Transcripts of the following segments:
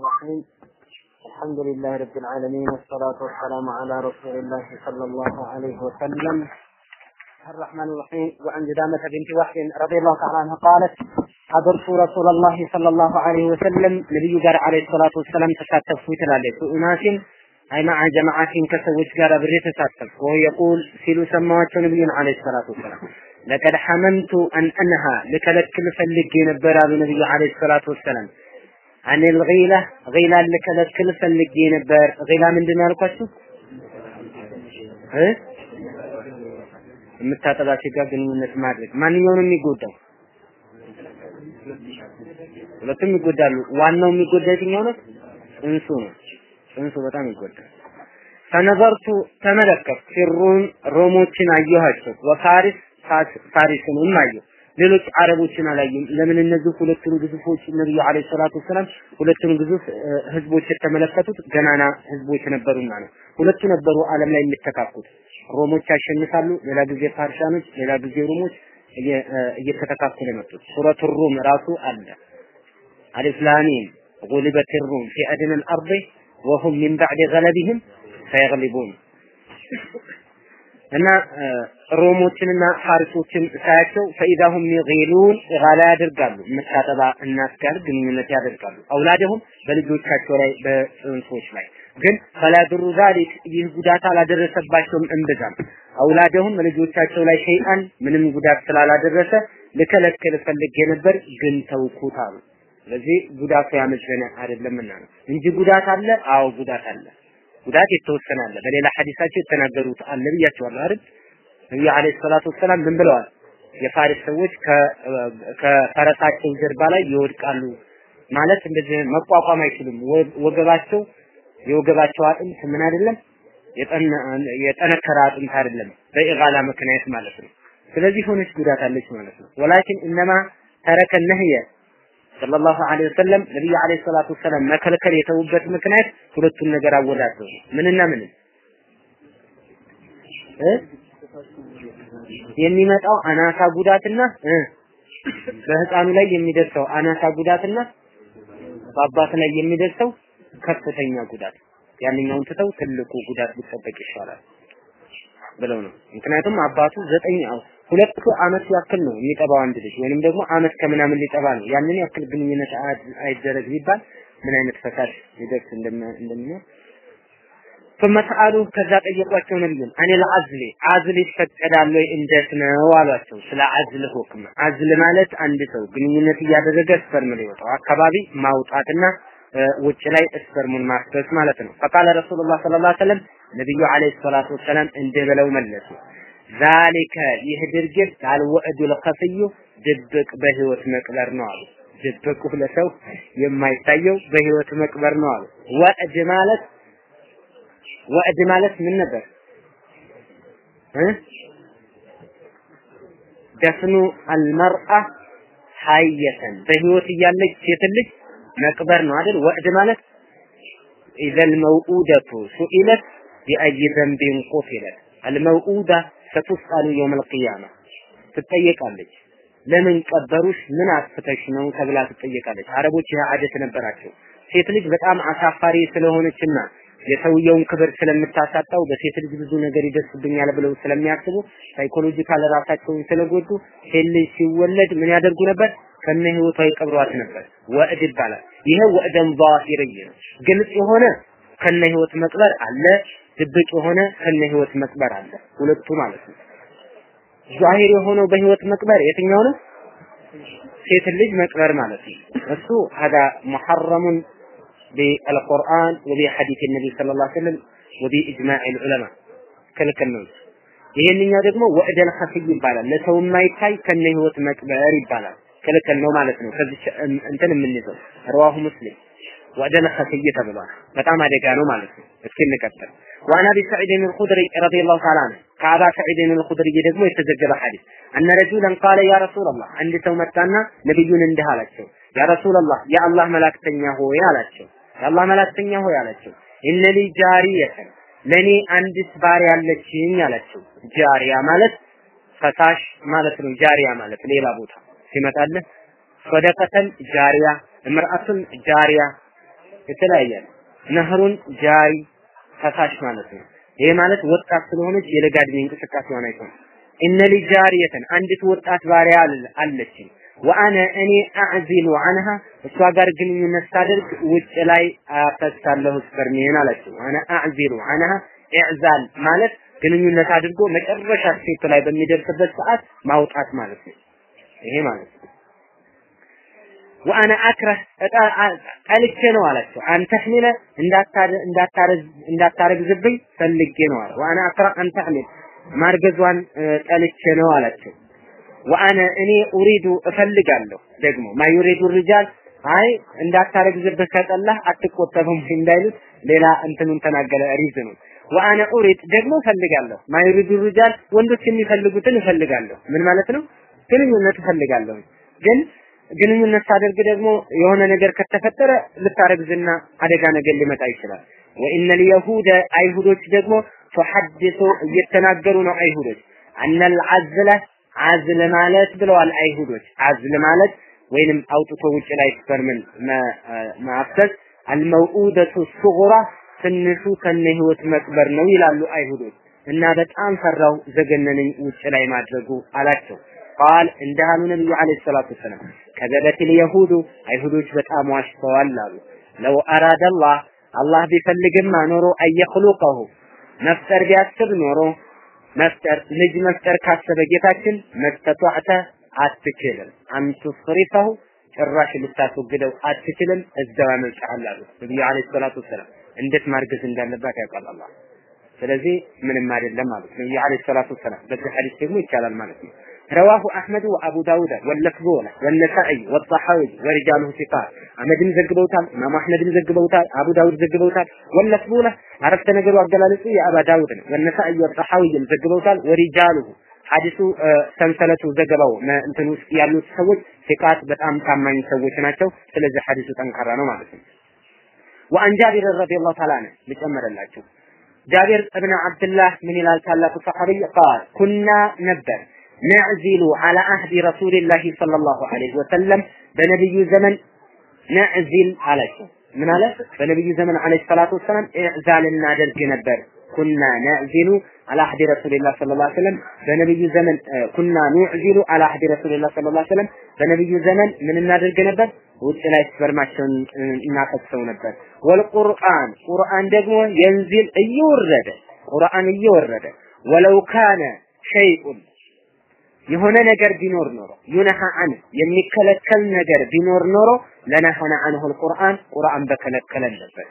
الرحيم. الحمد لله رب العالمين والصلاة والسلام على رسول الله صلى الله عليه وسلم. الرحمن الرحيم وعن جدامة بنت وحي رضي الله تعالى عنها قالت حضرت رسول الله صلى الله عليه وسلم. نبي جار عليه الصلاة والسلام تساتف تلالي أناس أي مع جماعة كسوت جار بري تساتف وهو يقول في سماوات نبي عليه الصلاة والسلام. لقد حممت أن أنها لكلك لفلك نبرا بنبي عليه الصلاة والسلام. አኔል ገይላ ገይላ ልከለክል ፈልጌ ነበር። ገይላ ምንድን ያልኳችሁ እ የምታጠባ ሴት ጋር ግንኙነት ማድረግ ማንኛውንም የሚጎዳው ሁለቱም ይጎዳሉ። ዋናው የሚጎዳ የትኛው ነው? ጽንሱ ነው። ጽንሱ በጣም ይጎዳል። ፈነዘርቱ ተመለከት ፊሩን ሮሞችን አየኋቸው። ወፋሪስ ፋሪስንም አየሁ ሌሎች አረቦችን አላየም። ለምን እነዚህ ሁለቱን ግዙፎች ነብዩ عليه الصلاة والسلام ሁለቱን ግዙፍ ህዝቦች የተመለከቱት ገናና ህዝቦች ነበሩና ነው። ሁለቱ ነበሩ ዓለም ላይ የሚተካኩት። ሮሞች ያሸንፋሉ፣ ሌላ ጊዜ ፓርሻኖች፣ ሌላ ጊዜ ሮሞች እየተተካኩ ነው የመጡት። سورة الروم ራሱ አለ። ألف لام ميم غلبت الروم في أدنى الأرض وهم من بعد غلبهم سيغلبون እና ሮሞችንና ፋሪሶችን ሳያቸው ፈኢዛሁም ይጊሉን ኢጋላ ያደርጋሉ። መታጠባ እናት ጋር ግንኙነት ያደርጋሉ። አውላደሁም በልጆቻቸው ላይ በጽንሶች ላይ ግን ፈላድሩ ዛሊክ ይህ ጉዳት አላደረሰባቸውም እምብዛም አውላደሁም ልጆቻቸው ላይ ሸይጣን ምንም ጉዳት ስላላደረሰ ልከለክል ፈልጌ ነበር ግን ተውኩት አሉ። ስለዚህ ጉዳቱ ያመዘነ አይደለምና ነው እንጂ ጉዳት አለ። አዎ ጉዳት አለ። ጉዳት የተወሰነ አለ። በሌላ ሐዲሳቸው የተናገሩት አለ አይደል? ነብዩ አለይሂ ሰላቱ ወሰላም ምን ብለዋል? የፋሪስ ሰዎች ከፈረሳቸው ጀርባ ላይ ይወድቃሉ ማለት እንደዚህ መቋቋም አይችሉም። ወገባቸው የወገባቸው አጥንት ምን አይደለም የጠነከረ አጥንት አይደለም፣ በኢጋላ ምክንያት ማለት ነው። ስለዚህ ሆነች ጉዳት አለች ማለት ነው። ወላኪን እነማ ተረከ ነህየ ሰለላሁ ዐለይሂ ወሰለም ነብዩ ዐለይሂ ሰላቱ ወሰለም መከልከል የተውበት ምክንያት ሁለቱን ነገር አወዳደሩ። ምንና ምን እ የሚመጣው አናሳ ጉዳትና በህፃኑ ላይ የሚደርሰው አናሳ ጉዳትና በአባት ላይ የሚደርሰው ከፍተኛ ጉዳት ያንኛውን ትተው ትልቁ ጉዳት ሊጠበቅ ይሻላል ብለው ነው። ምክንያቱም አባቱ ዘጠኝ ሁለት አመት ያክል ነው የሚጠባው አንድ ልጅ ወይንም ደግሞ አመት ከምናምን ሊጠባ ነው። ያንን ያክል ግንኙነት አይደረግ ቢባል ምን አይነት ፈሳድ ሊደርስ እንደሚኖር ثم سألوه ከዛ ጠየቋቸው ነብዩን አኔ ለአዝሊ አዝል ይፈቀዳል ወይ እንዴት ነው አሏቸው። ስለ አዝል ሁክም አዝል ማለት አንድ ሰው ግንኙነት እያደረገ ስፐርም ሊወጣው አካባቢ ማውጣትና ውጭ ላይ ስፐርሙን ማፍሰስ ማለት ነው። ፈቃለ ረሱሉላህ ሰለላሁ ዐለይሂ ወሰለም ነብዩ ዐለይሂ ሰላቱ ወሰላም እንዲህ ብለው መለሱ። ዛሊከ ይህ ድርጊት አልወዕዱል ኸፍዩ ድብቅ በህይወት መቅበር ነው አሉ። ድብቁ ለሰው የማይታየው በህይወት መቅበር ነው አሉ። ወዕድ ማለት ወዕድ ማለት ምን ነበር ደፍኑ አልመርአ ሐየተን በህይወት እያለች ሴት ልጅ መቅበር ነው አይደል? وأد ማለት إذا الموءودة سئلت بأي ذنب قتلت الموءودة ستسأل يوم القيامة ትጠየቃለች። ለምን ቀበሩሽ? ምን አጥፍተሽ ነው ተብላ ትጠየቃለች። አረቦች ይህ عادة ነበራቸው። ሴት ልጅ በጣም አሳፋሪ ስለሆነችና የሰውየውን ክብር ስለምታሳጣው በሴት ልጅ ብዙ ነገር ይደርስብኛል ብለው ስለሚያስቡ psychological ራሳቸውን ስለጎዱ ሴት ልጅ ሲወለድ ምን ያደርጉ ነበር? ከነ ህይወቷ ይቀብሯት ነበር። ወዕድ ይባላል። ይሄ ወዕደን ዛሂርይ ነው። ግልጽ የሆነ ከነ ህይወት መቅበር አለ፣ ድብቅ የሆነ ከነ ህይወት መቅበር አለ። ሁለቱ ማለት ነው። ዛሂር የሆነው በህይወት መቅበር የትኛው ነው? ሴት ልጅ መቅበር ማለት ነው። እሱ ሀዳ ሙሐረሙን بالقرآن وبحديث النبي صلى الله عليه وسلم وبإجماع العلماء ክልክል ነው። ይሄንኛው ደግሞ ወዕደል ኸፊይ ይባላል። ለሰው የማይታይ ከነ ህይወት መቅበር ይባላል። ክልክል ነው ማለት ነው። ከዚህ እንትን የምንይዘው ረዋሁ ሙስሊም ወዕደል ኸፊይ ተብሏል። በጣም አደጋ ነው ማለት ነው። እስኪ እንቀጥል። وعن ابي سعيد الخدري رضي الله تعالى عنه ከአባ ሰዒድ الخدري ደግሞ የተዘገበ ሐዲስ أن رجلا قال يا رسول الله አንድ ሰው መጣና ነብዩን እንዲህ አላቸው ያ ረሱላህ የአላህ መላእክተኛ ሆይ አላቸው የአላህ መላእክተኛ ሆይ አላቸው እነሊ ጃሪየተን ለኔ አንዲት ባሪያ አለችኝ አላቸው ጃሪያ ማለት ፈሳሽ ማለት ነው ጃሪያ ማለት ሌላ ቦታ ሲመጣልህ ሰደቀተን ጃሪያ እምርአቱን ጃሪያ የተለያየ ነው። ነህሩን ጃይ ፈሳሽ ማለት ነው። ይሄ ማለት ወጣት ስለሆነች የለጋ ዕድሜ እንቅስቃሴዋን አይተው እነ ሊጃሪየተን አንዲት ወጣት ባሪያ አለችኝ وأنا እኔ أعزل عنها እሷ ጋር ግንኙነት ሳደርግ ውጭ ላይ አፈሳለሁ sperm ኤን አለችው። أنا أعزل عنها إعزال ማለት ግንኙነት አድርጎ መጨረሻ step ላይ በሚደርስበት ሰዓት ማውጣት ማለት ነው። ይሄ ማለት ነው። وأنا أكره ጠልቼ ነው አላቸው። أن تحمل እንዳታረግዝብኝ ፈልጌ ነው አለ። وأنا أكره أن تحمل ማርገዟን ጠልቼ ነው አላቸው። وأنا እኔ أريد እፈልጋለሁ ደግሞ ما يريد الرجال አይ እንዳታረግዝብህ ከጠላህ አትቆጠብም እንዳይሉት ሌላ እንትኑን ተናገረ reason ኡ وأنا أريد ደግሞ እፈልጋለሁ ما يريد الرجال ወንዶች የሚፈልጉትን እፈልጋለሁ ምን ማለት ነው ግንኙነት እፈልጋለሁ ግን ግንኙነት ሳደርግ ደግሞ የሆነ ነገር ከተፈጠረ ልታረግዝና አደጋ ነገር ሊመጣ ይችላል። ወኢነ ልየሁደ አይሁዶች ደግሞ ተሐድሱ እየተናገሩ ነው አይሁዶች። አነል አዝለ አዝል ማለት ብለዋል አይሁዶች። አዝል ማለት ወይንም አውጥቶ ውጭ ላይ ስፐርምን ማፍሰስ። አልመውኡደቱ ሱጉራ ትንሹ ከነ ህይወት መቅበር ነው ይላሉ አይሁዶች። እና በጣም ፈራው ዘገነነኝ ውጭ ላይ ማድረጉ አላቸው ቃል እንዳሉ ነብዩ አለይሂ ሰላቱ ወሰላም ከዘበት የሁዱ አይሁዶች በጣም ዋሽተዋል አሉ። ለው አራደ አላህ አላህ ቢፈልግማ ኖሮ አየኽሉቀሁ መፍጠር ቢያስብ ኖሮ መፍጠር ልጅ መፍጠር ካሰበ ጌታችን መስተጧዕተ አትችልም። አንቱ ፍሪፈሁ ጭራሽ ልታስወግደው አትችልም። እዛው ያመልጥሃል አሉ ነብዩ አለይሂ ሰላቱ ወሰላም። እንዴት ማርገዝ እንዳለባት ያውቃል አላህ። ስለዚህ ምንም አይደለም ማለት ነው የአለይሂ ሰላቱ ወሰላም። በዚህ ሐዲስ ደግሞ ይቻላል ማለት ነው ረዋሁ አሕመድ ወአቡ ዳውድ ወለፍዙ ወነሳኢ ወጣሐዊ ወሪጃሉሁ ሲቃት አህመድም ዘግበውታል፣ ኢማም አሕመድም ዘግበውታል፣ አቡ ዳውድ ዘግበውታል። ወለፍዙ አረፍተ ነገሩ አገላለጹ የአባ ዳውድ ነው። ወነሳኢ ወጣሐዊም ዘግበውታል። ወሪጃሉሁ ሐዲሱ ሰንሰለቱ ዘገባው እንትን ውስጥ ያሉት ሰዎች ሲቃት በጣም ታማኝ ሰዎች ናቸው። ስለዚህ ሐዲሱ ጠንካራ ነው ማለት ነው። ወአን ጃቢር ረዲየላሁ ተዓላ ነው ልጨምርላችሁ። ጃቢር እብነ አብድላህ ምን ይላል? ታላቁ ሰሐቢ ቃል ኩና ነበር ነዕዚሉ አላ አህዲ ረሱልላሂ ሰለላሁ ዐለይሂ ወሰለም በነብዩ ዘመን ነዕዚል አላቸው። ምን አለ? በነብዩ ዘመን ዐለይሂ ሰላቱ ወሰላም ኢዕዛል እናደርግ ነበር። ኩና ነዕዚሉ አላ አህዲ ረሱልላህ ሰለላሁ ዐለይሂ ወሰለም በነብዩ ዘመን ኩና ኑዕዚሉ አላ አህዲ ረሱልላህ ሰለላሁ ዐለይሂ ወሰለም በነብዩ ዘመን ምን እናደርግ ነበር? ውጭ ላይ ስፐርማቸውን እናፈሰው ነበር። ወልቁርአን ቁርአን ደግሞ የንዚል እየወረደ ቁርአን እየወረደ ወለው ካነ ሸይኡን የሆነ ነገር ቢኖር ኖሮ ዩነሃ አን የሚከለከል ነገር ቢኖር ኖሮ ለነሃና አንሁ ቁርአን ቁርአን በከለከለን ነበር።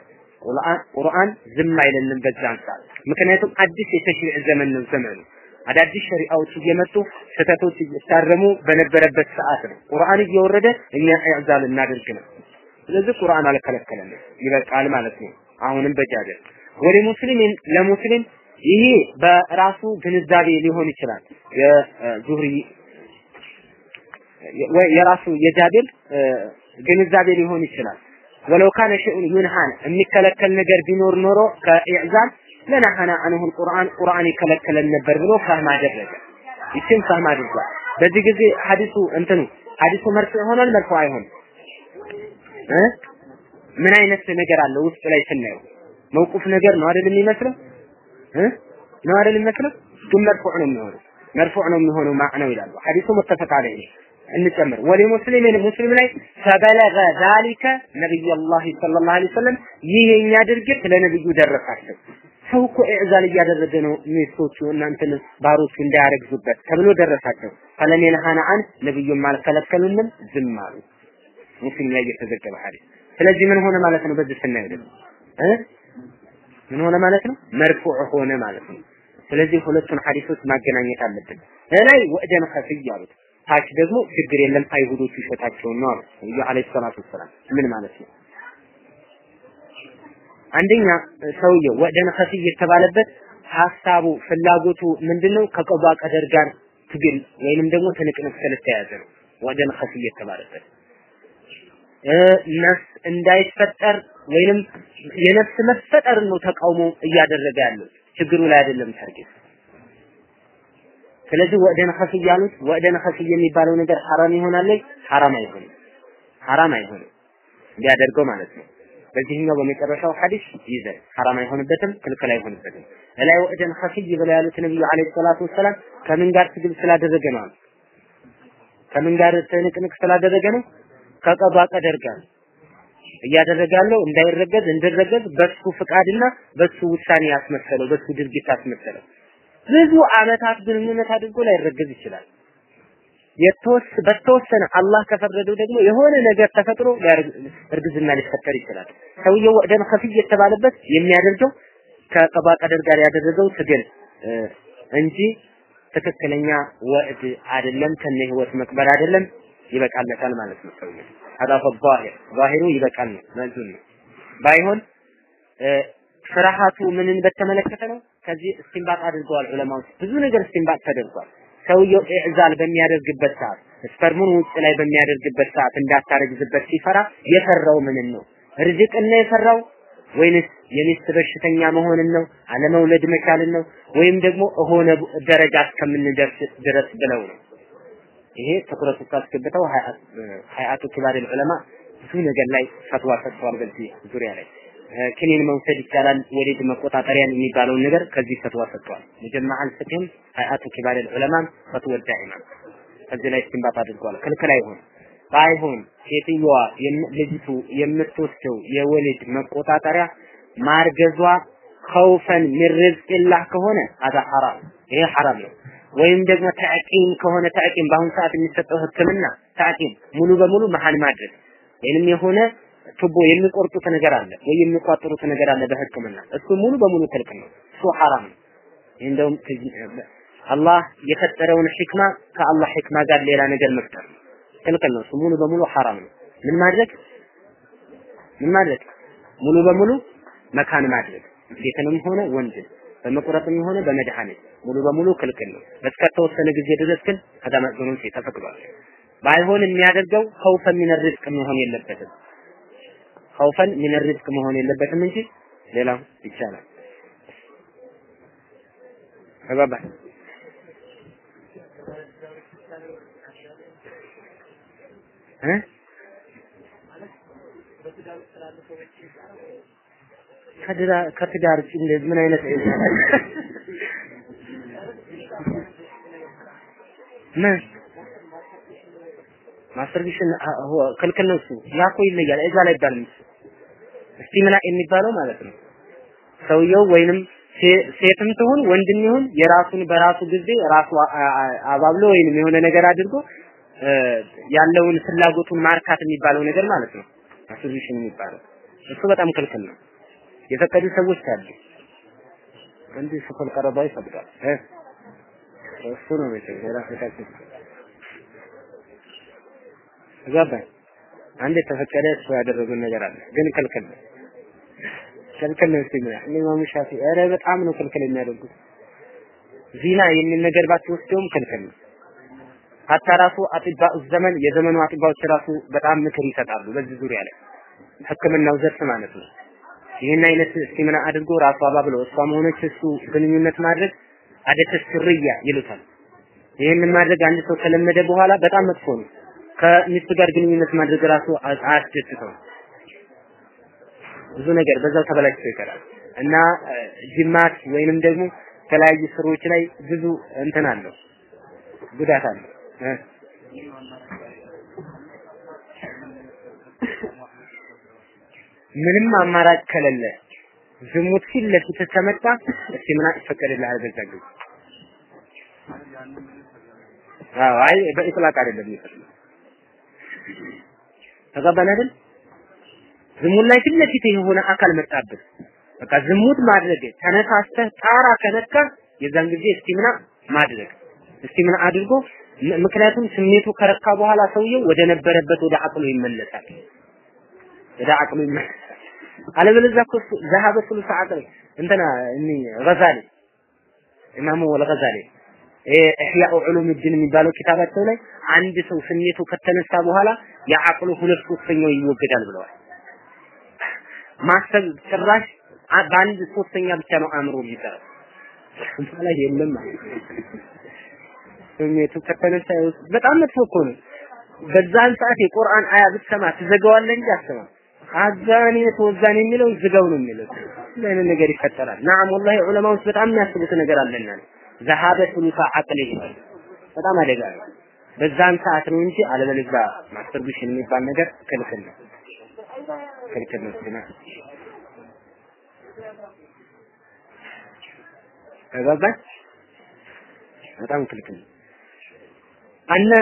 ቁርአን ዝም አይለንም በዛን ሰዓት። ምክንያቱም አዲስ የተሽሪዕ ዘመን ነው ዘመኑ። አዳዲስ ሸሪዓዎች እየመጡ ስህተቶች እየታረሙ በነበረበት ሰዓት ነው ቁርአን እየወረደ እኛ ኢዕዛል እናደርግ ነው። ስለዚህ ቁርአን አልከለከለንም ይበቃል ማለት ነው። አሁንም በጃጀር ወደ ሙስሊምን ለሙስሊም ይሄ በራሱ ግንዛቤ ሊሆን ይችላል። የዙህሪ የራሱ የጃቢር ግንዛቤ ሊሆን ይችላል። ወለው ካነ ሸይኡን ዩንሃን የሚከለከል ነገር ቢኖር ኖሮ ከኢዕዛል ለነሐና አንሁ ቁርአን ቁርአን ይከለከለን ነበር ብሎ ፈህም አደረገ። ይችን ፈህም አድርጓል። በዚህ ጊዜ ሐዲሱ እንትኑ ሐዲሱ መርፎ ይሆናል መርፎ አይሆንም ምን አይነት ነገር አለው ውስጥ ላይ ስናየው መውቁፍ ነገር ነው አይደል የሚመስለው ነው አይደል የሚመስለው? ግን መርፎዕ ነው የሚሆነው። መርፎዕ ነው የሚሆነው ማዕነው ይላሉ። ሐዲሱ ሙተፈቅ አለይህ። እንጨምር። ወሊ ሙስሊምን ሙስሊም ላይ ፈበለገ ዛሊከ ነቢዩላህ ሰለላሁ ዐለይሂ ወሰለም ይህ ድርጊት ለነብዩ ደረሳቸው። ሰው እኮ ኢዕዛል እያደረገ ነው ሚስቶቹ እናንተን ባሮቹ እንዳያረግዙበት ተብሎ ደረሳቸው። ፈለም የነሃና አን ነብዩም አልከለከሉንም ዝም አሉ። ሙስሊም ላይ የተዘገበ ሐዲስ። ስለዚህ ምን ሆነ ማለት ነው? በዚህ ስናየው ደግሞ እ ምን ሆነ ማለት ነው? መርፉዕ ሆነ ማለት ነው። ስለዚህ ሁለቱን ሐዲሶች ማገናኘት አለብን። ላይ ወእደን ከፍይ አሉት። ታች ደግሞ ችግር የለም አይሁዶቹ ውሸታቸውን ነው አሉ ነብዩ አለይሂ ሰላቱ ወሰላም ምን ማለት ነው? አንደኛ ሰውየው وأد خفي የተባለበት ሀሳቡ ፍላጎቱ ምንድነው? ከ قضاء قدر ጋር ትግል ወይንም ደግሞ ትንቅንቅ ስለተያዘ ነው። وأد خفي የተባለበት ነፍስ እንዳይፈጠር ወይንም የነፍስ መፈጠር ነው ተቃውሞ እያደረገ ያለው ችግሩ ላይ አይደለም target ስለዚህ وأد خفي ያሉት وأد خفي የሚባለው ነገር ሐራም ይሆናል ሐራም አይሆንም ሐራም አይሆንም እንዲያደርገው ማለት ነው በዚህኛው በመጨረሻው ሐዲስ ይዘን ሐራም አይሆንበትም፣ ክልክል አይሆንበትም። እላይ ወእደን ኸፊይ ብለው ያሉት ነብዩ አለይሂ ሰላቱ ወሰላም ከምን ጋር ትግል ስላደረገ ነው? ከምን ጋር ትንቅንቅ ስላደረገ ነው? ከቀዷ ቀደር ጋር እያደረገ ያለው እንዳይረገዝ እንዲረገዝ በሱ ፍቃድና በሱ ውሳኔ ያስመሰለው በሱ ድርጊት ያስመሰለው ብዙ አመታት ግንኙነት አድርጎ ላይረገዝ ይችላል። የተወስ በተወሰነ አላህ ከፈረደው ደግሞ የሆነ ነገር ተፈጥሮ እርግዝና ሊፈጠር ይችላል። ሰውየው ወደን ከፍይ የተባለበት የሚያደርገው ከቀባ ቀደር ጋር ያደረገው ትግል እንጂ ትክክለኛ ወዕድ አይደለም። ከነ ህይወት መቅበር አይደለም። ይበቃለታል ማለት ነው ሰውዬው هذا الظاهر ظاهሩ ይበቃል ነው መልሱን ነው ባይሆን ፍርሃቱ ምንን በተመለከተ ነው? ከዚህ እስቲንባጥ አድርገዋል ዑለማዎች። ብዙ ነገር እስቲንባጥ ተደርጓል። ሰውየው ኢዕዛል በሚያደርግበት ሰዓት ስፐርሙን ውጭ ላይ በሚያደርግበት ሰዓት እንዳታረግዝበት ሲፈራ የፈራው ምንን ነው? ርዝቅን የፈራው ወይንስ የሚስት በሽተኛ መሆንን ነው? አለመውለድ መቻልን ነው? ወይም ደግሞ እሆነ ደረጃ እስከምንደርስ ድረስ ብለው ነው? ይሄ ትኩረት ውስጥ አስገብተው ሀያቱ ኪባር ዑለማ ብዙ ነገር ላይ ፈትዋ ሰጥተዋል በዚህ ዙሪያ ላይ። ክኒን መውሰድ ይቻላል ወሊድ መቆጣጠሪያን የሚባለውን ነገር ከዚህ ፈትዋ ሰጥተዋል። መጀመዓ አልፍትህም ሀያቱ ኪባር ዑለማ ፈትወ ዳኢማ። ከዚህ ላይ እስቲንባጥ አድርገዋል። ክልክል አይሆን ባይሆን ሴትዮዋ ልጅቱ የምትወስደው የወሊድ መቆጣጠሪያ ማርገዟ ከውፈን ሚን ሪዝቂላህ ከሆነ አዳ ሐራም ይሄ ሐራም ነው ወይም ደግሞ ተዕቂም ከሆነ ተዕቂም በአሁን ሰዓት የሚሰጠው ህክምና ተዕቂም ሙሉ በሙሉ መሀል ማድረግ ወይንም የሆነ ቱቦ የሚቆርጡት ነገር አለ ወይ የሚቋጥሩት ነገር አለ በህክምና። እሱ ሙሉ በሙሉ ክልክል ነው። እሱ ሐራም ነው። እንደውም አላህ የፈጠረውን ህክማ ከአላህ ህክማ ጋር ሌላ ነገር መፍጠር ክልክል ነው። እሱ ሙሉ በሙሉ ሐራም ነው። ምን ማድረግ? ምን ማድረግ? ሙሉ በሙሉ መካን ማድረግ። ሴትንም ሆነ ወንድን በመቁረጥም ሆነ በመድኃኒት ሙሉ በሙሉ ክልክል ነው። እስከተወሰነ ጊዜ ድረስ ግን ከዳመጥኑን ተፈቅዷል። ባይሆን የሚያደርገው ኸውፈን ሚን ሪዝቅ መሆን የለበትም። ኸውፈን ሚን ሪዝቅ መሆን የለበትም እንጂ ሌላው ይቻላል። ተባባ እ ከትዳር ምን አይነት ምን? masturbation ክልክል ነው እሱ። ያ እኮ ይለያል። እዛ ላይ ይባል استمناء የሚባለው ማለት ነው። ሰውየው ወይንም ሴትም ትሁን ወንድም ይሁን የራሱን በራሱ ጊዜ ራሱ አባብሎ ወይንም የሆነ ነገር አድርጎ ያለውን ፍላጎቱን ማርካት የሚባለው ነገር ማለት ነው። masturbation የሚባለው እሱ በጣም ክልክል ነው። የፈቀዱ ሰዎች አሉ። አንድ ሱፈል ቀረባ ይፈቅዳል እሱ ነው መቼም ሌላ ፈቃድ ገባኝ። አንድ የተፈቀደ እሱ ያደረጉን ነገር አለ፣ ግን ክልክል ነው። ክልክል ነው ሲሚያ ኢማሙ ሻፊ ኧረ በጣም ነው ክልክል የሚያደርጉት። ዚና የሚል ነገር ባትወስደውም ክልክል ነው። ሀታ ራሱ አጥባ ዘመን የዘመኑ አጥባዎች ራሱ በጣም ምክር ይሰጣሉ በዚህ ዙሪያ ላይ ህክምናው ዘርፍ ማለት ነው። ይህን አይነት እስቲምና አድርጎ ራሱ አባብሎ እሷም ሆነች እሱ ግንኙነት ማድረግ አደተ ስርያ ይሉታል። ይህንን ማድረግ አንድ ሰው ከለመደ በኋላ በጣም መጥፎ ነው። ከሚስቱ ጋር ግንኙነት ማድረግ ራሱ አያስደስተው። ብዙ ነገር በዛው ተበላሽቶ ይቀራል እና ጅማት ወይንም ደግሞ የተለያዩ ስሮች ላይ ብዙ እንትን አለው ጉዳት አለው። ምንም አማራጭ ከሌለ ዝሙት ፊት ለፊት ከመጣ እስቲ ምን ይፈቀድልሃል አይ አይደለም? ዝሙት ላይ ፊት ለፊት የሆነ አካል መጣብህ፣ በቃ ዝሙት ማድረግ ተነሳስተህ ጣራ ከነካ የዛን ጊዜ እስቲምና ማድረግ እስቲምና አድርጎ ምክንያቱም ስሜቱ ከረካ በኋላ ሰውየው ወደ ነበረበት ወደ አቅሉ ይመለሳል። ወደ አቅሉ ይመለሳል። አለበለዚያ እኮ ዘሀበ ሱሉስ አቅል እንትና እኒ ኢማሙ ወልገዛሊ ኢህያኡ ዑሉም ዲን የሚባለው ኪታባቸው ላይ አንድ ሰው ስሜቱ ከተነሳ በኋላ የአቅሉ ሁለት ሶስተኛው ይወገዳል ብለዋል። ማሰብ ጭራሽ በአንድ ሶስተኛ ብቻ ነው አእምሮ የሚሰራው ማለት የለም ስሜቱ ከተነሳ በጣም መጥፎ እኮ ነው። በዛን ሰዓት የቁርአን አያ ብትሰማ ትዘጋዋለህ እንጂ አትሰማም። አዛኒ ተወዛኒ የሚለው ዝጋው ነው የሚለው ምን ነገር ይፈጠራል? ናም ወላሂ ዑለማዎች በጣም የሚያስቡት ነገር አለና ዘሃበ ሱሉሳ አቅል በጣም አደጋ ነው። በዛን ሰዓት ነው እንጂ አለበለዚያ ማስተርቢሽን የሚባል ነገር ክልክል ነው። ክልክል ነው ተገባኝ በጣም ክልክል ነው። አነ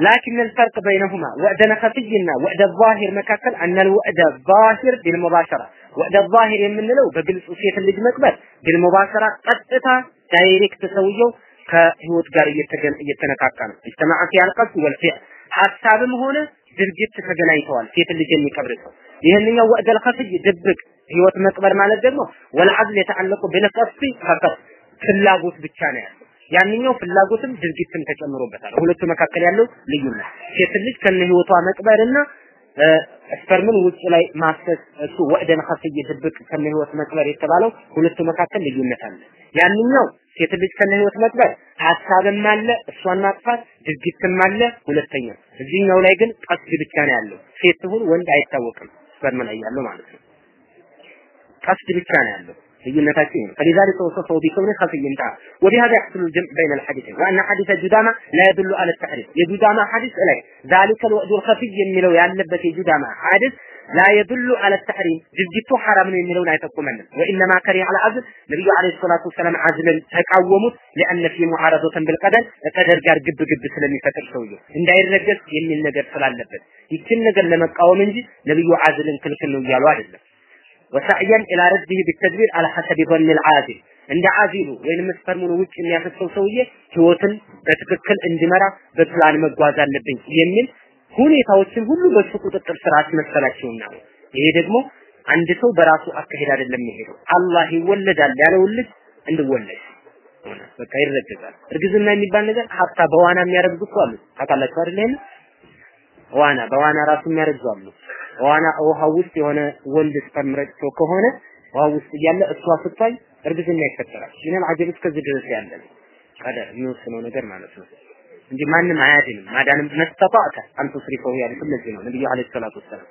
لكن الفرق بينهما وعد خفينا وعد الظاهر مكاكل أن الوعد الظاهر بالمباشرة وعد الظاهر የምንለው በግልጽ ሴት ልጅ መቅበር بالمباشرة ቀጥታ ዳይሬክት ሰውየው ከህይወት ጋር እየተነካካ ነው اجتماع في القصد والفعل ሐሳብም ሆነ ድርጊት ተገናኝተዋል ሴት ልጅ የሚቀብር ሰው ይህንኛው ወዕድ الخفي ድብቅ ህይወት መቅበር ማለት ደግሞ ወልዓዝል የተዓለቁ ቢልቀስድ ፈቀጥ ፍላጎት ብቻ ነው ያለው ያንኛው ፍላጎትም ድርጊትም ተጨምሮበታል። ሁለቱ መካከል ያለው ልዩነት ሴት ልጅ ከነ ህይወቷ መቅበርና ስፐርምን ውጭ ላይ ማፍሰስ እሱ ወዕደን ኸፍይ ድብቅ ከነ ህይወት መቅበር የተባለው ሁለቱ መካከል ልዩነት አለ። ያንኛው ሴት ልጅ ከነ ህይወት መቅበር ሀሳብም አለ፣ እሷን ማጥፋት ድርጊትም አለ። ሁለተኛ እዚህኛው ላይ ግን ቀስድ ብቻ ነው ያለው። ሴት ትሁን ወንድ አይታወቅም። ስፐርም ላይ ያለው ማለት ነው። ቀስድ ብቻ ነው ያለው። ልዩነታቸው ነው فلذلك وصفه بكونه خفي انتهى وبهذا يحصل الجمع بين الحديثين وان حديث جدامة لا يدل على التحريم የጁዳማ ሐዲስ ላይ ذلك الوعد الخفي የሚለው ያለበት የጁዳማ ሐዲስ لا يدل على التحريم ድርጊቱ ሐራም ነው የሚለውን አይጠቁመንም وانما كره على عزل ነብዩ አለይሂ ሰላቱ ወሰለም አዝልን ተቃወሙት لان في معارضه بالقدر ቀደር ጋር ግብ ግብ ስለሚፈጥር ሰውየው እንዳይረገዝ የሚል ነገር ስላለበት ይችን ነገር ለመቃወም እንጂ ነብዩ አዝልን ክልክል ነው እያሉ አይደለም ወሳዕየን ኢላ ረቢህ ቢተድቢር አልሐሰቢ በኒል ዓዚል እንደ አዚሉ ወይንም ስፐርሙን ውጭ የሚያፈሰው ሰውዬ ህይወትን በትክክል እንዲመራ በፕላን መጓዝ አለብኝ የሚል ሁኔታዎችን ሁሉ በሱ ቁጥጥር ስር አስመሰላቸውና ይሄ ደግሞ አንድ ሰው በራሱ አካሄድ አይደለም የሚሄደው። አላህ ይወለዳል ያለውን ልጅ እንድወለድ በቃ ይረገዛል። እርግዝና የሚባል ነገር ሀታ በዋና የሚያረግዙ አሉ ታውቃላችሁ አይደል? ዋና በዋና ራሱ የሚያረግዙ አሉ። ዋና ውሃ ውስጥ የሆነ ወንድ ስፐርም ረጭቶ ከሆነ ውሃ ውስጥ እያለ እሷ ስታይ እርግዝና ይፈጠራል። ይህንን አጀብ እስከዚህ ድረስ ያለ ቀደር የሚወስነው ነገር ማለት ነው እንጂ ማንም አያድንም። ማዳንም መስተጣዕተ አንተ ስሪፈው ያሉት ለዚህ ነው ነብዩ አለይሂ ሰላቱ ወሰላም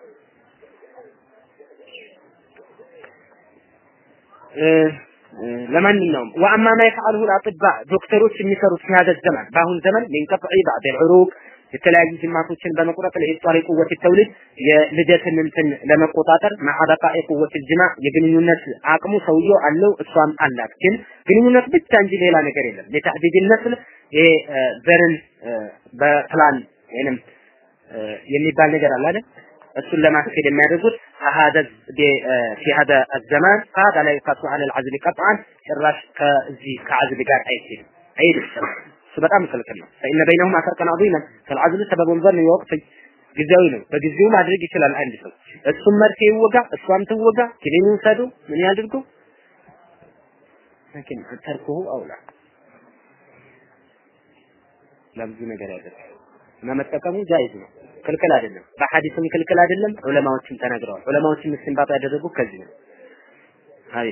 ለማንኛውም ወአማ ማ ይፈዓልሁ አጥባ ዶክተሮች የሚሰሩት ሲያዘ ዘመን በአሁን ዘመን ሊንቀጥዒ ባዕድ ልዑሩቅ የተለያዩ ጅማቶችን በመቁረጥ ለኢጧሪ ቁወት ተውልድ የልደትን እንትን ለመቆጣጠር ማሐበቃ ቁወት ጅማ የግንኙነት አቅሙ ሰውየው አለው እሷም አላት። ግን ግንኙነት ብቻ እንጂ ሌላ ነገር የለም። ለታህዲድ ነስል ዘርን በፕላን ወይንም የሚባል ነገር አለ አይደል? እሱን ለማስኬድ የሚያደርጉት ሀደ ፊ ሀደ አዘማን ሀዳ ላይ ካቱ አለ ልዓዝል ቀጥዓን ጭራሽ ከዚህ ከዓዝል ጋር አይሄድም አይሄድም እሱ በጣም ክልክል ነው። ፈኢነ በይነሁማ ፈርቀን ዐዚመን ፈልዐዝሉ ሰበቡን ዘን የወቅት ጊዜያዊ ነው። በጊዜው ማድረግ ይችላል አንድ ሰው። እሱም መርፌ ይወጋ፣ እሷም ትወጋ፣ ክኒን ይውሰዱ፣ ምን ያድርጉ? ላኪን ተርኩሁ አውላ ለብዙ ነገር ያደርጋል እና መጠቀሙ ጃይዝ ነው፣ ክልክል አይደለም። በሐዲስም ክልክል አይደለም። ዑለማዎችም ተናግረዋል። ዑለማዎችም እስትንባጥ ያደረጉ ከዚህ ነው። አይ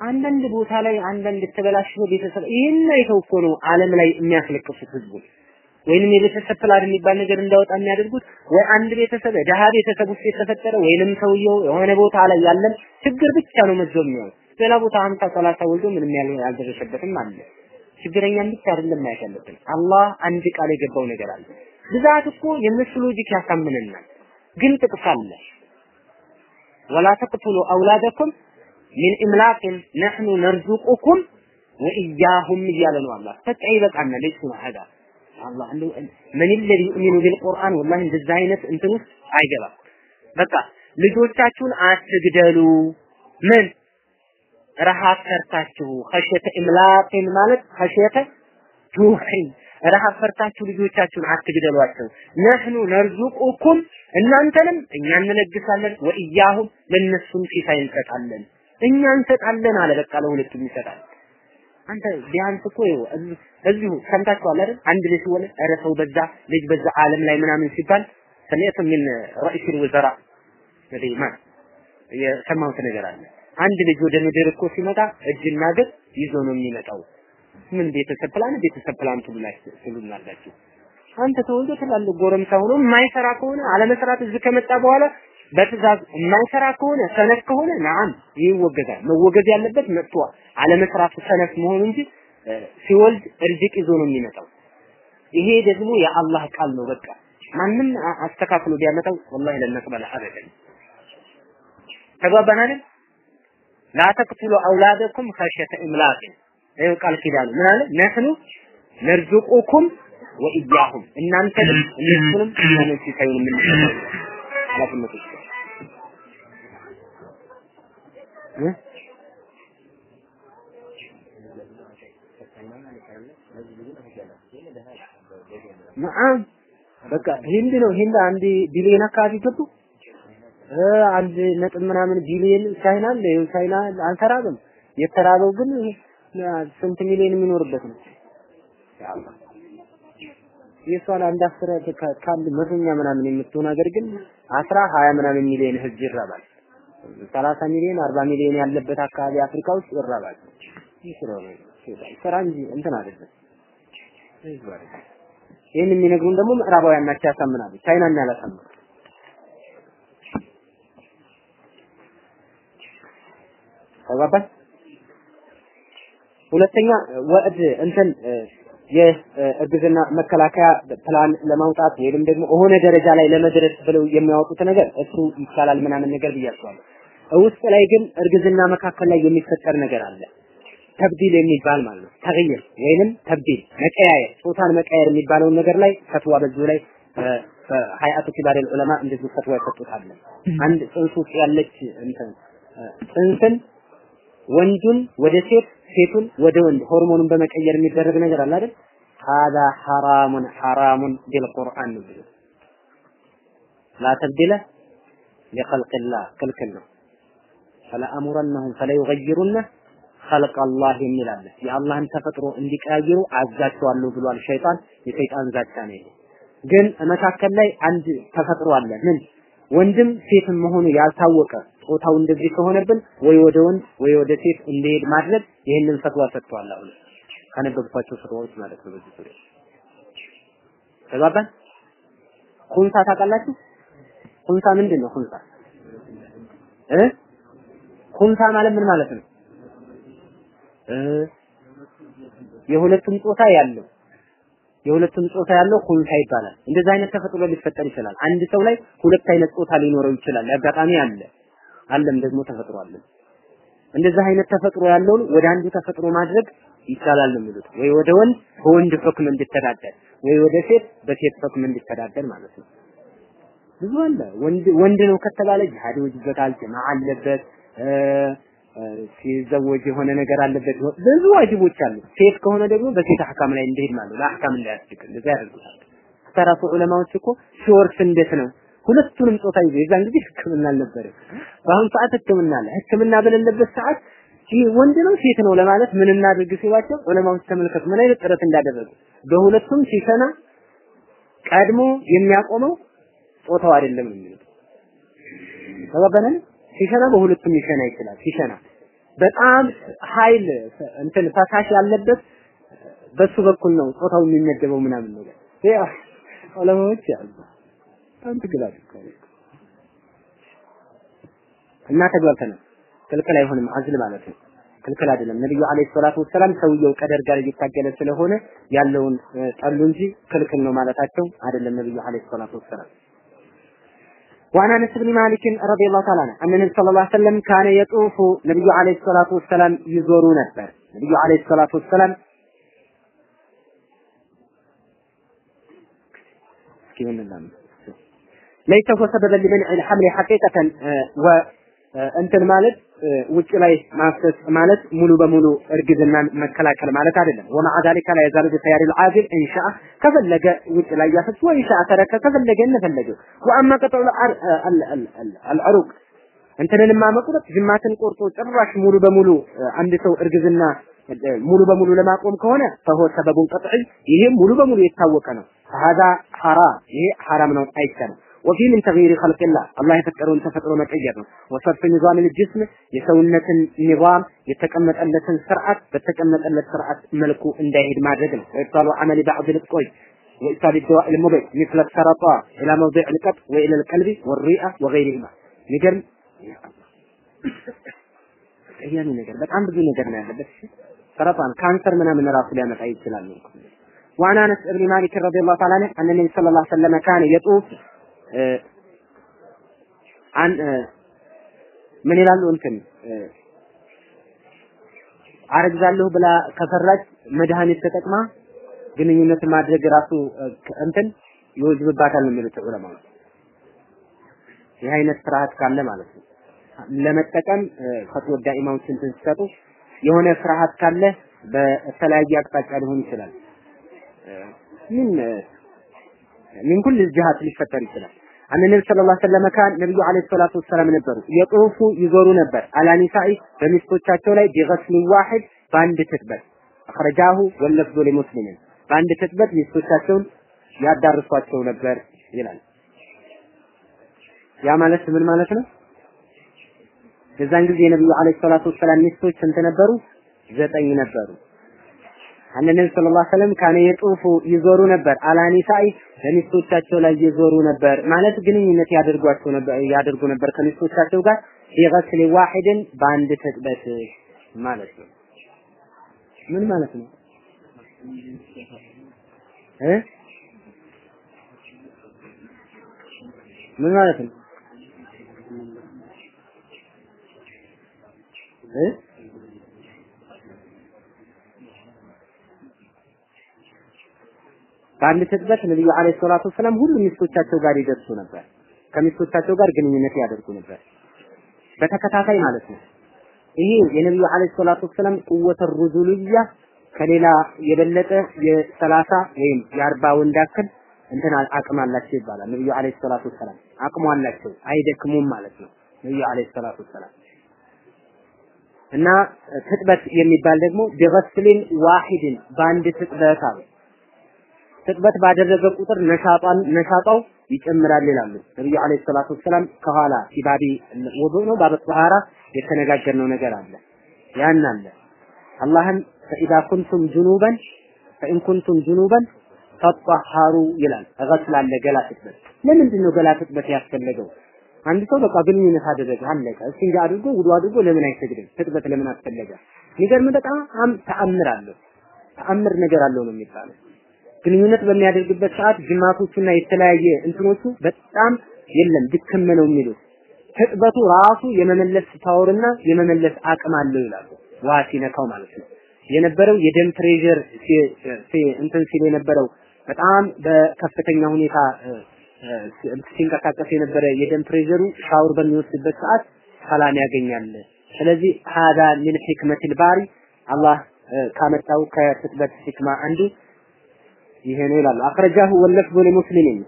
አንዳንድ ቦታ ላይ አንዳንድ የተበላሸ ቤተሰብ ይህን አይተው እኮ ነው ዓለም ላይ የሚያስለቅሱት ህዝቡ። ወይንም የቤተሰብ ፕላን የሚባል ነገር እንዳወጣ የሚያደርጉት ወይ አንድ ቤተሰብ ደሃ ቤተሰብ ውስጥ የተፈጠረ ወይንም ሰውየው የሆነ ቦታ ላይ ያለን ችግር ብቻ ነው መዞ የሚሆን ሌላ ቦታ ሀምሳ ሰላሳ ወልዶ ምንም ያልደረሰበትም አለ። ችግረኛን ብቻ አይደለም ማየት ያለብን። አላህ አንድ ቃል የገባው ነገር አለ። ብዛት እኮ የእነሱ logic ያሳምነናል ግን ጥቅስ አለ። ወላ ተቅቱሉ አውላደኩም ሚን ኢምላቅን ነሕኑ ነርዙቁኩም ወኢያሁም እያለ ነው አላህ በቃ ይበቃናል እሱ ነው ሀዳ አላህ እንደው ምን الذي يؤمن بالقرآن والله እንደዛ አይነት እንትን ውስጥ አይገባም በቃ ልጆቻችሁን አትግደሉ ምን ረሃብ ፈርታችሁ ኸሸተ ኢምላቅን ማለት ኸሸተ ጁሕን ረሃብ ፈርታችሁ ልጆቻችሁን አትግደሏቸው ነህኑ ነርዙቁኩም እናንተንም እኛ እንለግሳለን ወኢያሁም ለነሱም ሲሳይ እንሰጣለን እኛ እንሰጣለን አለ በቃ ለሁለቱም ይሰጣል አንተ ቢያንስ እኮ እዚሁ ሰምታችኋል አይደል አንድ ልጅ ወለ ኧረ ሰው በዛ ልጅ በዛ ዓለም ላይ ምናምን ሲባል سمعت من رئيس እንግዲህ ማን የሰማሁት ነገር አለ። አንድ ልጅ ወደ ምድር እኮ ሲመጣ እጅና እግር ይዞ ነው የሚመጣው። ምን ቤተሰብ ፕላን ቤተሰብ ፕላን ትሉናላችሁ። አንተ ተወልዶ ትላለህ ጎረምሳ ሆኖ የማይሰራ ከሆነ አለመስራት እዚህ ከመጣ በኋላ በትእዛዝ የማይሰራ ከሆነ ሰነፍ ከሆነ ናም ይወገዳል። መወገድ ያለበት መጥቷል። አለመስራቱ ሰነፍ መሆኑ እንጂ ሲወልድ እርዝቅ ይዞ ነው የሚመጣው። ይሄ ደግሞ የአላህ ቃል ነው። በቃ ማንም አስተካክሎ ቢያመጣው ወላሂ ለነቅበል አበደን። ተግባባን አይደል? ላ ተቅቱሉ አውላደኩም ኸሸተ ኢምላቅ ይኸው ቃል ኪዳኑ ምን አለ? ነህኑ ነርዙቁኩም ወኢያሁም እናንተንም እነሱንም ከነሱ ሳይሆን የምንሰጠው ኃላፊነት نعم በቃ ሂንድ ነው። ሂንድ አንድ ቢሊዮን አካባቢ ገቡ። አንድ ነጥብ ምናምን ቢሊዮን ቻይና አለ። ይኸው ቻይና አልተራበም። የተራበው ግን ስንት ሚሊዮን የሚኖርበት ነው? የሷን አንድ አስር ከአንድ መቶኛ ምናምን የምትሆን ሀገር ግን አስራ ሀያ ምናምን ሚሊዮን ህዝብ ይራባል። ሰላሳ ሚሊዮን አርባ ሚሊዮን ያለበት አካባቢ አፍሪካ ውስጥ ይራባል። ስራ እንጂ እንትን አይደለም። ይህን የሚነግሩን ደግሞ ምዕራባውያን ናቸው ያሳምናሉ። ቻይናና ያላሳምኑ ተግባባን። ሁለተኛ ወዕድ እንትን የእርግዝና መከላከያ ፕላን ለማውጣት ወይንም ደግሞ የሆነ ደረጃ ላይ ለመድረስ ብለው የሚያወጡት ነገር እሱ ይቻላል ምናምን ነገር ብያቸዋለሁ። ውስጥ ላይ ግን እርግዝና መካከል ላይ የሚፈጠር ነገር አለ። ተብዲል የሚባል ማለት ነው። ተግይር ወይንም ተብዲል መቀያየር፣ ጾታን መቀያየር የሚባለውን ነገር ላይ ፈትዋ በዚሁ ላይ ሀይአቱ ኪባር ዑለማ እንደዚሁ ፈትዋ ይሰጡታል። አንድ ጽንስ ውስጥ ያለች እንትን ጽንስን ወንዱን ወደ ሴት ሴቱን ወደ ወንድ ሆርሞኑን በመቀየር የሚደረግ ነገር አለ አይደል? ሀዛ ሐራሙን ሐራሙን ቢልቁርአን ነው ብሎ ላ ተብዲለ ሊኸልቅላህ ክልክል ነው። ፈለአሙረነሁም ፈለዩገይሩነ ኸልቅ አላህ የሚል አለ። የአላህን ተፈጥሮ እንዲቀያይሩ አዛቸዋለሁ ብሏል ሸይጣን። የሸይጣን ዛቻ ነው ግን መካከል ላይ አንድ ተፈጥሮ አለ። ምን ወንድም ሴትም መሆኑ ያልታወቀ ጾታው እንደዚህ ከሆነብን ወይ ወደ ወንድ ወይ ወደ ሴት እንዲሄድ ማድረግ ይህንን ፈትዋ ሰጥቷል። አሁን ካነበብኳቸው ፈትዋዎች ማለት ነው። በዚህ ዙሪያ ተግባባን። ኩንሳ ታውቃላችሁ? ኩንሳ ምንድን ነው? ኩንሳ እ ኩንሳ ማለት ምን ማለት ነው? የሁለቱም ጾታ ያለው የሁለቱም ጾታ ያለው ኩንሳ ይባላል። እንደዚህ አይነት ተፈጥሮ ሊፈጠር ይችላል። አንድ ሰው ላይ ሁለት አይነት ጾታ ሊኖረው ይችላል። አጋጣሚ አለ አለም ደግሞ ተፈጥሮ አለ። እንደዚህ አይነት ተፈጥሮ ያለውን ወደ አንዱ ተፈጥሮ ማድረግ ይቻላል ነው የሚሉት። ወይ ወደ ወንድ በወንድ ሁክም እንዲተዳደር፣ ወይ ወደ ሴት በሴት ሁክም እንዲተዳደር ማለት ነው። ብዙ አለ። ወንድ ወንድ ነው ከተባለ ጂሃድ ይወጅበታል፣ ጀማዓ አለበት፣ ሲዘወጅ የሆነ ነገር አለበት። ብዙ ዋጅቦች አሉ። ሴት ከሆነ ደግሞ በሴት አህካም ላይ እንዲሄድ ማለት ለአህካም እንዳያስቸግር እንደዛ ያደርጉታል። ተራሱ ዑለማዎች እኮ ሲወርስ እንዴት ነው ሁለቱንም ጾታ ይዞ የዛን ጊዜ ህክምና አልነበረም። በአሁኑ ሰዓት ህክምና አለ። ህክምና በሌለበት ሰዓት ይህ ወንድ ነው ሴት ነው ለማለት ምን እናድርግ ሲሏቸው ዑለማዎች ተመልከቱ ምን አይነት ጥረት እንዳደረጉ። በሁለቱም ሲሰና ቀድሞ የሚያቆመው ጾታው አይደለም የሚሉት ተባባለን። ሲሸና በሁለቱም ይሸና ይችላል። ሲሸና በጣም ኃይል እንትን ፈሳሽ ያለበት በሱ በኩል ነው ጾታው የሚመደበው ምናምን ነገር ዑለማዎች ያሉ አንተ ግላጭ እና ተግባብተናል። ክልክል አይሆንም አዝል ማለት ነው። ክልክል አይደለም። ነብዩ አለይሂ ሰላቱ ወሰላም ሰውየው ቀደር ጋር እየታገለ ስለሆነ ያለውን ጠሉ እንጂ ክልክል ነው ማለታቸው አይደለም። ነብዩ አለይሂ ሰላቱ ወሰላም وعن انس بن مالك رضي الله تعالى عنه ان النبي صلى الله عليه وسلم كان يطوف نبي عليه الصلاه والسلام يزور نبر نبي عليه الصلاه والسلام كيف ለይሰ ሰበበ ሊመን ሐምል ሐቂቀተን እንትን ማለት ውጭ ላይ ማፍሰስ ማለት ሙሉ በሙሉ እርግዝናን መከላከል ማለት አይደለም። ወማዓ ዛሊካ ላ የዛሉ ልዓዚል እንሻ ከፈለገ ውጭ ላይ ያፈስ ወኢንሻ ተረከ ከፈለገ እንደፈለገ ወአማ ቀጠዑ አልዕሩቅ እንትንን ማመቁረጥ ጅማትን ቆርጦ ጭራሽ ሙሉ በሙሉ አንድ ሰው እርግዝና ሙሉ በሙሉ ለማቆም ከሆነ ፈሆ ሰበቡን ቀጥዒ ይሄ ሙሉ በሙሉ የታወቀ ነው። ሀዛ ሐራም ይሄ ሐራም ነው አይቻልም። ወፊ ምን ተግይር ኸልቅላህ አላህ የፈጠረውን ተፈጥሮ መቀየር ነው። ወሰርፍ ኒዛም ልጅስም የሰውነትን ኒዛም የተቀመጠለትን ስርዓት በተቀመጠለት ስርዓት መልኩ እንዳይሄድ ማድረግ ነው። ወይሳሉ አመሊ ባዕድ ልቆይ وإرسال الدواء المبيت مثل السرطان إلى موضع القلب وإلى القلب والرئة وغيرهما نجرم ያኔ ነገር በጣም ብዙ ነገር ነው ያለበት። ሰረጣን ካንሰር ምናምን ራሱ ሊያመጣ ይችላል። وعن انس بن مالك رضي الله تعالى عنه ان النبي صلى الله عليه ምን ይላሉ እንትን አረግዛለሁ ብላ ከፈራች መድኃኒት ተጠቅማ ግንኙነት ማድረግ ራሱ እንትን ይወጅብባታል ነው የሚሉት ዑለማ። ይህ አይነት ፍርሃት ካለ ማለት ነው ለመጠቀም ፈትወ ዳኢማዎች እንትን ሲሰጡ የሆነ ፍርሃት ካለ በተለያየ አቅጣጫ ሊሆን ይችላል። ምን ምን ኩል ጅሃት ሊፈጠር ይችላል። አን ነብይ ሰለላሁ ዐለይሂ ወሰለም ካን ነብዩ ዐለይሂ ሰላቱ ወሰለም ነበሩ የጡፉ ይዞሩ ነበር አላኒሳኢ በሚስቶቻቸው ላይ ቢገስሊ ዋሂድ በአንድ ትጥበት አخرጃሁ ወለፍዙ ለሙስሊሚን በአንድ ትጥበት ሚስቶቻቸውን ያዳርሷቸው ነበር ይላል። ያ ማለት ምን ማለት ነው? የዛን ጊዜ የነብዩ ዐለይሂ ሰላቱ ወሰላም ሚስቶች ስንት ነበሩ? ዘጠኝ ነበሩ። አነ ነብዩ ሰለላሁ ዐለይሂ ወሰለም ካነ የጡፉ ይዞሩ ነበር አላኒሳኢ በሚስቶቻቸው ላይ ይዞሩ ነበር ማለት ግንኙነት ያደርጓቸው ነበር ያደርጉ ነበር ከሚስቶቻቸው ጋር ቢገስል ዋሂድን በአንድ ትጥበት ማለት ነው። ምን ማለት ነው? እ ምን ማለት ነው? እ በአንድ ትጥበት ነብዩ አለይሂ ሰላቱ ወሰላም ሁሉ ሚስቶቻቸው ጋር ይደርሱ ነበር። ከሚስቶቻቸው ጋር ግንኙነት ያደርጉ ነበር። በተከታታይ ማለት ነው። ይሄ የነብዩ አለይሂ ሰላቱ ወሰላም ቁወተ ሩጁልያ ከሌላ የበለጠ የሰላሳ ወይም የአርባ ወንድ ያክል እንትን አቅም አላቸው ይባላል። ነብዩ አለይሂ ሰላቱ ወሰላም አቅሙ አላቸው፣ አይደክሙም ማለት ነው። ነብዩ አለይሂ ሰላቱ ወሰላም እና ትጥበት የሚባል ደግሞ ቢገስሊን ዋሂድን በአንድ ትጥበት አለ። ትጥበት ባደረገ ቁጥር ነሻጣን ነሻጣው ይጨምራል ይላሉ ነብዩ አለይሂ ሰላቱ ወሰላም። ከኋላ ሲባቢ ውዱእ ነው ባበት ጧሃራ የተነጋገርነው ነገር አለ። ያን አለ አላህም ፈኢዛ ኩንቱም ጁኑበን ፈኢን ኩንቱም ጁኑበን ፈጠሃሩ ይላል። እገስላለ ገላ ትጥበት። ለምንድን ነው ገላ ትጥበት ያስፈለገው? አንድ ሰው በቃ ግንኙነት አደረገ አለቀ። እስኪ እንጂ አድርጎ ውዱ አድርጎ ለምን አይሰግድም? ትጥበት ለምን አስፈለገ? የሚገርም በጣም ተአምር አለው። ተአምር ነገር አለው ነው የሚባለው። ግንኙነት በሚያደርግበት ሰዓት ጅማቶቹና የተለያየ እንትኖቹ በጣም የለም ድክም ነው የሚሉት። ትጥበቱ ራሱ የመመለስ power ና የመመለስ አቅም አለው ይላሉ። ውሃ ሲነካው ማለት ነው። የነበረው የደም pressure እንትን ሲል የነበረው በጣም በከፍተኛ ሁኔታ ሲንቀሳቀስ የነበረ የደም pressure ኡ ሻወር በሚወስድበት ሰዓት ሰላም ያገኛል። ስለዚህ هذا من حكمة الباري አላህ ካመጣው ከትጥበት حكمة አንዱ ይሄ ነው ይላሉ። أخرجاه واللفظ لمسلم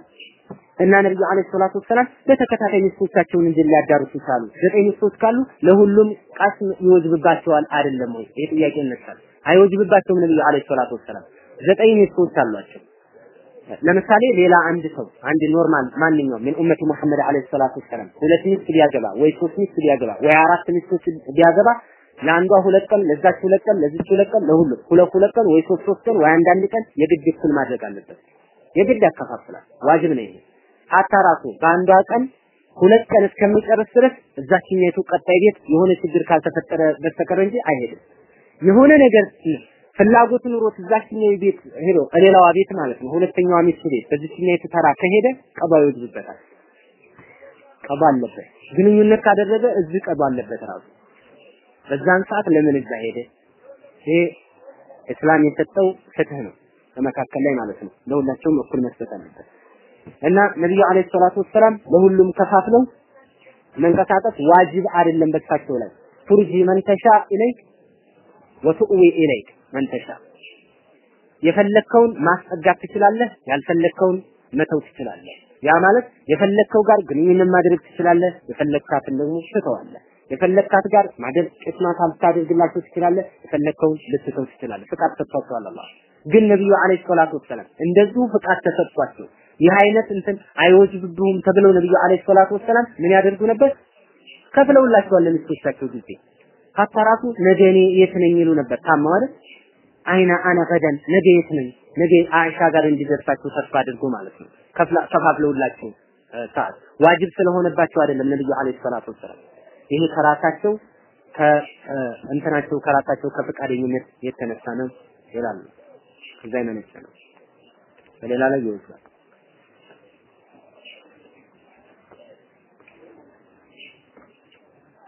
እና ነብዩ عليه الصلاة والسلام በተከታታይ ሚስቶቻቸውን እንጂ ሊያዳርሱ ቻሉ። ዘጠኝ ሚስቶች ካሉ ለሁሉም قسم ይወጅብባቸዋል አይደለም ወይ? ይሄ ጥያቄ ይነሳል። አይወጅብባቸውም ነብዩ عليه الصلاة والسلام ዘጠኝ ሚስቶች አሏቸው። ለምሳሌ ሌላ አንድ ሰው አንድ normal ማንኛውም ምን أمة محمد عليه الصلاة والسلام ሁለት ሚስት ቢያገባ ወይ ሶስት ሚስት ቢያገባ ወይ አራት ሚስቶች ቢያገባ ለአንዷ ሁለት ቀን ለዛች ሁለት ቀን ለዚች ሁለት ቀን ለሁሉም ሁለት ሁለት ቀን ወይ ሶስት ሶስት ቀን ወይ አንዳንድ ቀን የግድ እኩል ማድረግ አለበት። የግድ ያከፋፍላል። ዋጅብ ነው ይሄ። ሀታ ራሱ በአንዷ ቀን ሁለት ቀን እስከሚጨርስ ድረስ እዛችኛይቱ ቀጣይ ቤት የሆነ ችግር ካልተፈጠረ በስተቀር እንጂ አይሄድም። የሆነ ነገር ፍላጎት ኑሮት እዛችኛው ቤት ሄዶ ሌላዋ ቤት ማለት ነው ሁለተኛዋ ሚስት ቤት በዚችኛይቱ ተራ ከሄደ ቀባ ይወጅብበታል። ቀባ አለበት። ግንኙነት ካደረገ እዚህ ቀባ አለበት ራሱ በዛን ሰዓት ለምን እዛ ሄደ? ይሄ እስላም የሰጠው ፍትህ ነው በመካከል ላይ ማለት ነው። ለሁላቸውም እኩል መስጠት አለበት እና ነብዩ عليه الصلاة والسلام ለሁሉም ከፋፍለው መንቀሳቀስ واجب አይደለም በሳቸው ላይ ترجي من تشاء إليك وتؤوي إليك من تشاء የፈለከውን ማስጠጋት ትችላለህ፣ ያልፈለከውን መተው ትችላለህ። ያ ማለት የፈለከው ጋር ግንኙነት ማድረግ ትችላለህ፣ የፈለካትን ደግሞ ትተዋለህ። የፈለካት ጋር ማደር ቅስማት ልታደርግላቸው ትችላለህ፣ የፈለከውን ልትተው ትችላለህ። ፍቃድ ሰጥቷቸዋል አላህ። ግን ነብዩ አለይሂ ሰላቱ ወሰላም እንደዚሁ ፍቃድ ተሰጥቷቸው ይህ አይነት እንትን አይወጅብሁም ተብለው ነብዩ አለይሂ ሰላቱ ወሰላም ምን ያደርጉ ነበር? ከፍለውላቸዋል ለሚስቶቻቸው ጊዜ ሀታ ራሱ ነገ እኔ የት ነኝ ይሉ ነበር። ታማው አይደል? አይና አነ ገደን ነገ የት ነኝ ነገ አይሻ ጋር እንዲደርሳቸው ተስፋ አድርጎ ማለት ነው። ከፍላ ከፋፍለውላቸው ሰዓት ዋጅብ ስለሆነባቸው አይደለም ነብዩ አለይሂ ሰላቱ ወሰላም ይሄ ከራሳቸው ከእንትናቸው ከራሳቸው ከፈቃደኝነት የተነሳ ነው ይላሉ። ከዛ የመነጨ ነው። በሌላ ላይ ይወስዳል።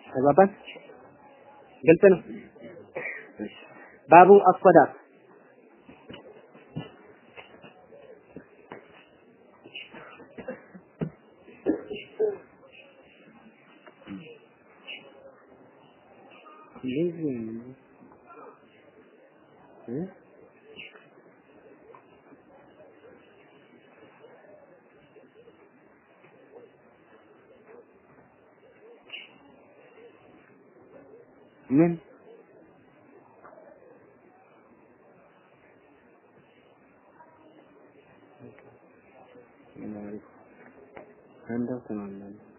ተግባባን? ግልጽ ነው። ባቡ አስፈዳት ምን አንዳው ተማምናለሁ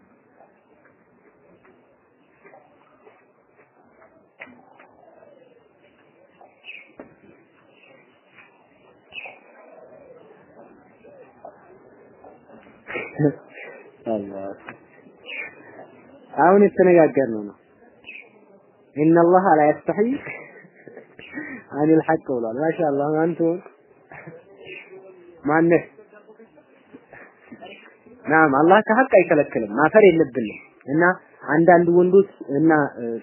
አሁን የተነጋገርነው ነው። ኢነላህ ላ የስተሒ አኒል ሐቅ ብሏል። ማሻአላህ አንቱ ማነህ? ናም አላህ ከሐቅ አይከለክልም። ማፈር የለብንም እና አንዳንድ ወንዶች እና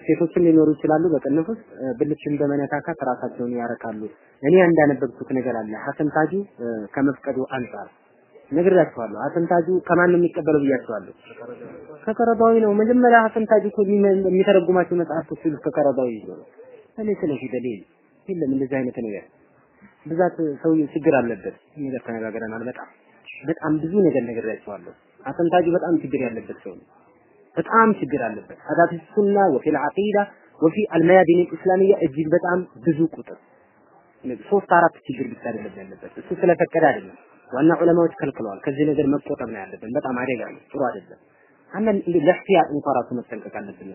ሴቶችም ሊኖሩ ይችላሉ በቅንፍ ውስጥ ብልትን በመነካካት ራሳቸውን ያረካሉ። እኔ እንዳነበብኩት ነገር አለ ሐሰን ታጁ ከመፍቀዱ አንጻር ነግራችኋለሁ። ሐሰን ታጁ ከማን ነው የሚቀበለው ብያችኋለሁ። ከቀረባዊ ነው። መጀመሪያ ሐሰን ታጁ እኮ የሚተረጉማቸው መጽሐፍቶች ሁሉ ከቀረባዊ ይዞ ነው። እኔ ስለዚህ ደሊል የለም እንደዚህ አይነት ነገር ብዛት ሰውዬው ችግር አለበት። ነገር ተነጋግረናል። በጣም በጣም ብዙ ነገር ነግራችኋለሁ። ሐሰን ታጁ በጣም ችግር ያለበት ሰው ነው። በጣም ችግር አለበት። ሀዳት ሱና ወፊ አልዓቂዳ ወፊ አልመያዲን ኢስላሚያ እጅግ በጣም ብዙ ቁጥር ሶስት አራት ችግር ብቻ አይደለም ያለበት። እሱ ስለፈቀደ አይደለም። ዋና ዑለማዎች ከልክለዋል። ከዚህ ነገር መቆጠብ ነው ያለብን። በጣም አደጋ ነው፣ ጥሩ አይደለም። አንዳንድ እንደ ለህቲያት እንኳን ራሱ መጠንቀቅ አለብን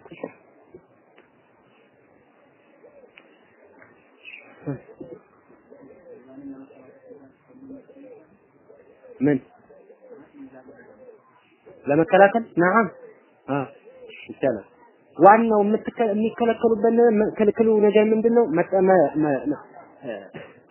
ምን ለመከላከል ናም ይቻላል። ዋናው የሚከለከሉበት ክልክሉ ነገር ምንድነው?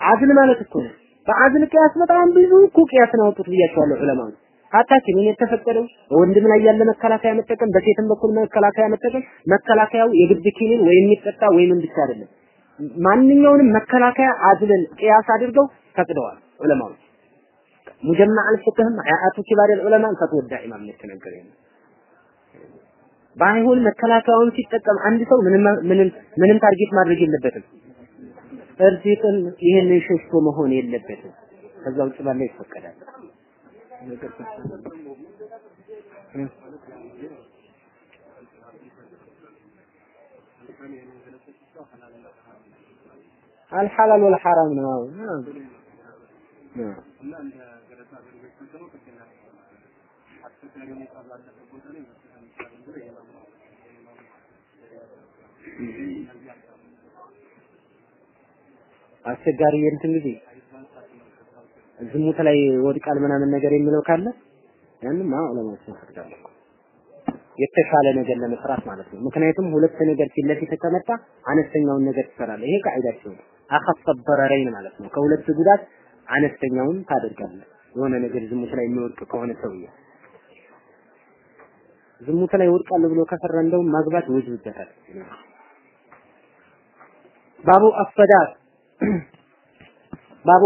አዝል ማለት እኮ ነው። በአዝል ቅያስ በጣም ብዙ እኮ ቅያስ ነው ያወጡት ብያቸዋለሁ ዑለማዎች። ሀታችን የተፈቀደው በወንድም ላይ ያለ መከላከያ መጠቀም፣ በሴትም በኩል መከላከያ መጠቀም፣ መከላከያው የግድ ኪኒን ወይ የሚጠጣ ወይም ብቻ አይደለም። ማንኛውንም መከላከያ አዝልን ቅያስ አድርገው ፈቅደዋል ዑለማዎች። ሙጀማ አልፍቅህም ሀያአቱ ኪባር ዑለማ ፈትወ ዳኢማ የተነገረ ነው። ባይሆን መከላከያውን ሲጠቀም አንድ ሰው ምንም ምንም ምንም ታርጌት ማድረግ የለበትም። እርዚቅን ይህንን ሸሽቶ መሆን የለበትም። ከዛ ውጭ ባለ ይፈቀዳል። አልሐላል ወልሐራም ነው። አስቸጋሪ የእንትን ጊዜ ዝሙት ላይ ወድቃል ምናምን ነገር የሚለው ካለ ያንም ዑለማዎች ይፈቅዳሉ። የተሻለ ነገር ለመስራት ማለት ነው። ምክንያቱም ሁለት ነገር ፊት ለፊት ከመጣ አነስተኛውን ነገር ትሰራለህ። ይሄ ቃዒዳቸው በረረይን ማለት ነው። ከሁለት ጉዳት አነስተኛውን ታደርጋለህ። የሆነ ነገር ዝሙት ላይ የሚወድቅ ከሆነ ሰውዬ ዝሙት ላይ ወድቃል ብሎ ከፈራ እንደውም ማግባት ይወጅብበታል። ባቡ አፈዳት ባቡ